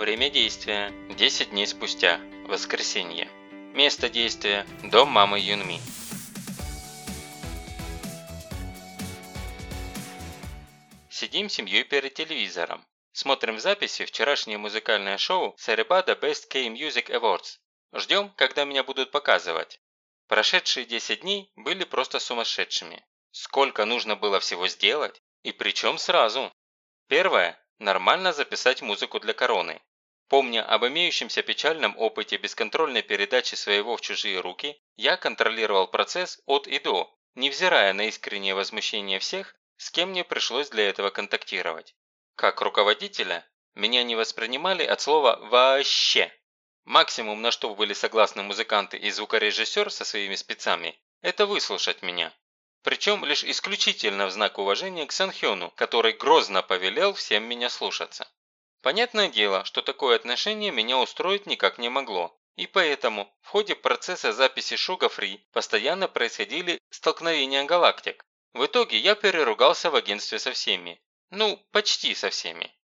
Время действия – 10 дней спустя, воскресенье. Место действия – дом мамы Юнми. Сидим семьей перед телевизором. Смотрим записи вчерашнее музыкальное шоу Саребада Best K-Music Awards. Ждем, когда меня будут показывать. Прошедшие 10 дней были просто сумасшедшими. Сколько нужно было всего сделать, и причем сразу. Первое Нормально записать музыку для короны. Помня об имеющемся печальном опыте бесконтрольной передачи своего в чужие руки, я контролировал процесс от и до, невзирая на искреннее возмущение всех, с кем мне пришлось для этого контактировать. Как руководителя, меня не воспринимали от слова «вообще». Максимум, на что были согласны музыканты и звукорежиссер со своими спецами, это выслушать меня. Причем лишь исключительно в знак уважения к Санхёну, который грозно повелел всем меня слушаться. Понятное дело, что такое отношение меня устроить никак не могло. И поэтому в ходе процесса записи Шуга Фри постоянно происходили столкновения галактик. В итоге я переругался в агентстве со всеми. Ну, почти со всеми.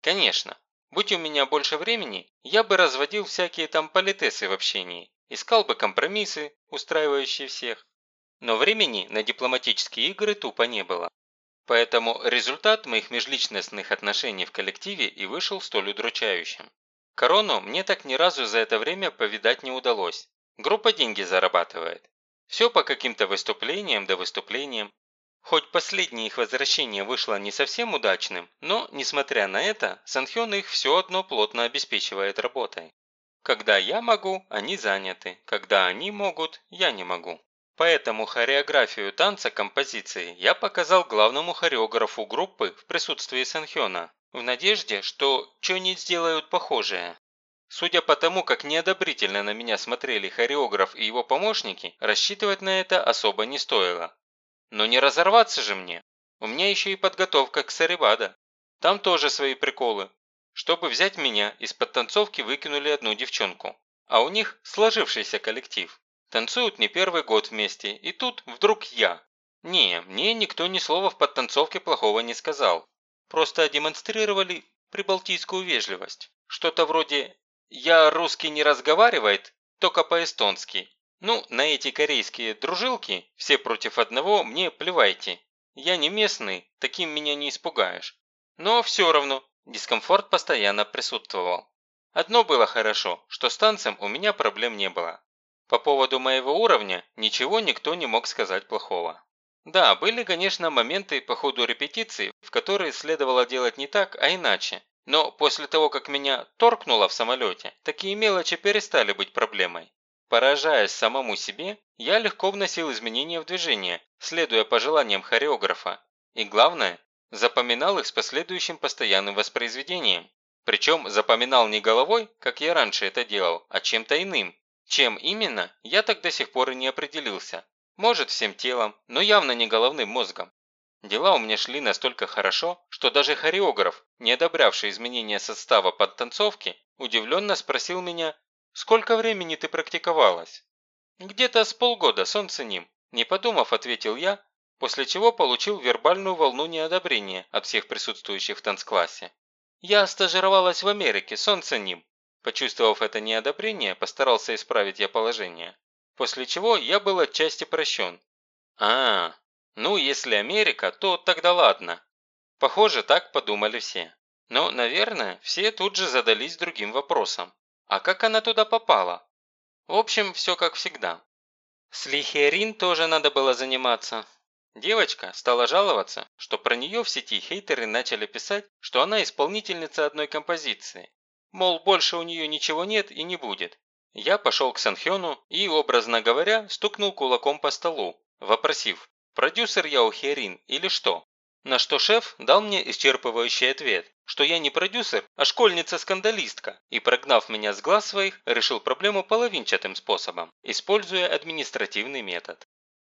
Конечно, будь у меня больше времени, я бы разводил всякие там политесы в общении, искал бы компромиссы, устраивающие всех. Но времени на дипломатические игры тупо не было. Поэтому результат моих межличностных отношений в коллективе и вышел столь удручающим. Корону мне так ни разу за это время повидать не удалось. Группа деньги зарабатывает. Все по каким-то выступлениям да выступлениям. Хоть последнее их возвращение вышло не совсем удачным, но, несмотря на это, Санхён их все одно плотно обеспечивает работой. Когда я могу, они заняты. Когда они могут, я не могу. Поэтому хореографию танца композиции я показал главному хореографу группы в присутствии Санхёна, в надежде, что что-нибудь сделают похожее. Судя по тому, как неодобрительно на меня смотрели хореограф и его помощники, рассчитывать на это особо не стоило. Но не разорваться же мне. У меня еще и подготовка к Сарибада. Там тоже свои приколы. Чтобы взять меня, из-под танцовки выкинули одну девчонку. А у них сложившийся коллектив. Танцуют не первый год вместе, и тут вдруг я. Не, мне никто ни слова в подтанцовке плохого не сказал. Просто демонстрировали прибалтийскую вежливость. Что-то вроде «я русский не разговаривает, только по-эстонски». Ну, на эти корейские дружилки, все против одного, мне плевайте. Я не местный, таким меня не испугаешь. Но все равно, дискомфорт постоянно присутствовал. Одно было хорошо, что с танцем у меня проблем не было. По поводу моего уровня ничего никто не мог сказать плохого. Да, были, конечно, моменты по ходу репетиции, в которые следовало делать не так, а иначе. Но после того, как меня торкнуло в самолете, такие мелочи перестали быть проблемой. Поражаясь самому себе, я легко вносил изменения в движение, следуя пожеланиям хореографа. И главное, запоминал их с последующим постоянным воспроизведением. Причем запоминал не головой, как я раньше это делал, а чем-то иным, чем именно, я так до сих пор и не определился. Может, всем телом, но явно не головным мозгом. Дела у меня шли настолько хорошо, что даже хореограф, не одобрявший изменения состава подтанцовки, удивленно спросил меня, «Сколько времени ты практиковалась?» «Где-то с полгода, солнце ним», не подумав, ответил я, после чего получил вербальную волну неодобрения от всех присутствующих в танцклассе. «Я стажировалась в Америке, солнце ним», Почувствовав это неодобрение, постарался исправить я положение. После чего я был отчасти прощен. А, ну если Америка, то тогда ладно. Похоже, так подумали все. Но, наверное, все тут же задались другим вопросом. А как она туда попала? В общем, все как всегда. С Лихерин тоже надо было заниматься. Девочка стала жаловаться, что про нее в сети хейтеры начали писать, что она исполнительница одной композиции, Мол, больше у нее ничего нет и не будет. Я пошел к Санхёну и, образно говоря, стукнул кулаком по столу, вопросив, продюсер я у Херин или что? На что шеф дал мне исчерпывающий ответ, что я не продюсер, а школьница-скандалистка, и, прогнав меня с глаз своих, решил проблему половинчатым способом, используя административный метод.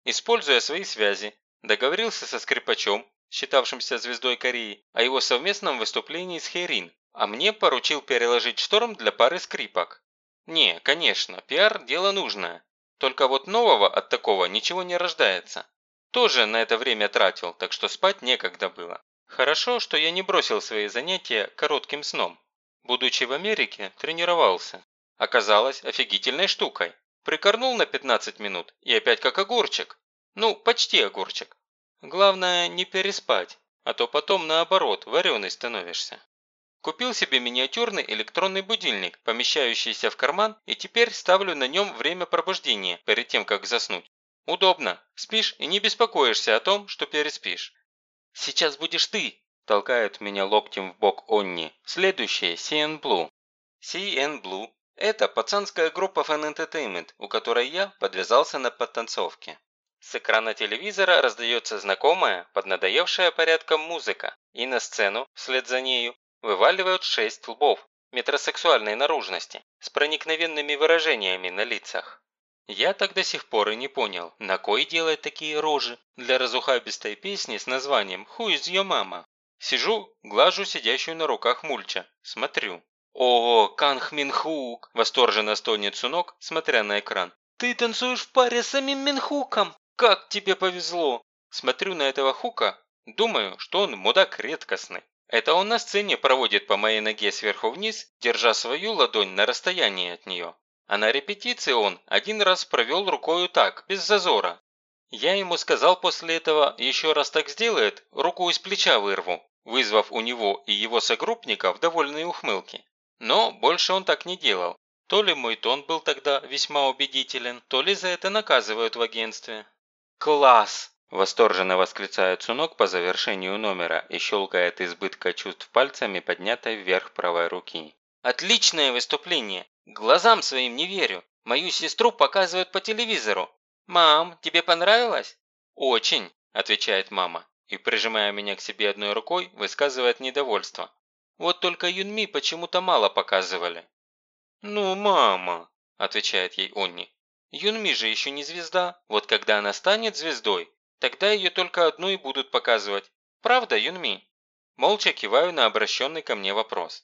Используя свои связи, договорился со скрипачом, считавшимся звездой Кореи, о его совместном выступлении с Херин а мне поручил переложить шторм для пары скрипок. Не, конечно, пиар – дело нужное. Только вот нового от такого ничего не рождается. Тоже на это время тратил, так что спать некогда было. Хорошо, что я не бросил свои занятия коротким сном. Будучи в Америке, тренировался. Оказалось офигительной штукой. Прикорнул на 15 минут и опять как огурчик. Ну, почти огурчик. Главное не переспать, а то потом наоборот вареный становишься. Купил себе миниатюрный электронный будильник, помещающийся в карман, и теперь ставлю на нем время пробуждения перед тем, как заснуть. Удобно. Спишь и не беспокоишься о том, что переспишь. «Сейчас будешь ты!» – толкает меня локтем в бок Онни. Следующее – CN Blue. CN Blue – это пацанская группа Fan Entertainment, у которой я подвязался на подтанцовке. С экрана телевизора раздается знакомая, поднадоевшая порядком музыка, и на сцену, вслед за нею, вываливают шесть лбов метросексуальной наружности с проникновенными выражениями на лицах. Я так до сих пор и не понял, на кой делать такие рожи для разухабистой песни с названием «Who is your mama?». Сижу, глажу сидящую на руках мульча, смотрю. «О, Канх Минхук!» – восторженно стонет Сунок, смотря на экран. «Ты танцуешь в паре с самим Минхуком! Как тебе повезло!» Смотрю на этого Хука, думаю, что он мудак редкостный. Это он на сцене проводит по моей ноге сверху вниз, держа свою ладонь на расстоянии от нее. А на репетиции он один раз провел рукою так, без зазора. Я ему сказал после этого, еще раз так сделает, руку из плеча вырву, вызвав у него и его согруппников довольные ухмылки. Но больше он так не делал. То ли мой тон был тогда весьма убедителен, то ли за это наказывают в агентстве. «Класс!» Восторженно восклицает Сунок по завершению номера и щелкает избытка чувств пальцами, поднятой вверх правой руки. «Отличное выступление! Глазам своим не верю! Мою сестру показывают по телевизору! Мам, тебе понравилось?» «Очень!» – отвечает мама и, прижимая меня к себе одной рукой, высказывает недовольство. «Вот только Юнми почему-то мало показывали». «Ну, мама!» – отвечает ей Онни. «Юнми же еще не звезда. Вот когда она станет звездой, Тогда ее только одну и будут показывать. Правда, Юнми?» Молча киваю на обращенный ко мне вопрос.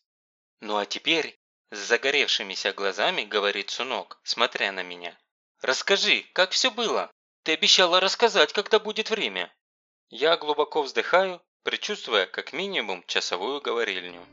«Ну а теперь...» С загоревшимися глазами говорит Сунок, смотря на меня. «Расскажи, как все было? Ты обещала рассказать, когда будет время». Я глубоко вздыхаю, предчувствуя как минимум часовую говорильню.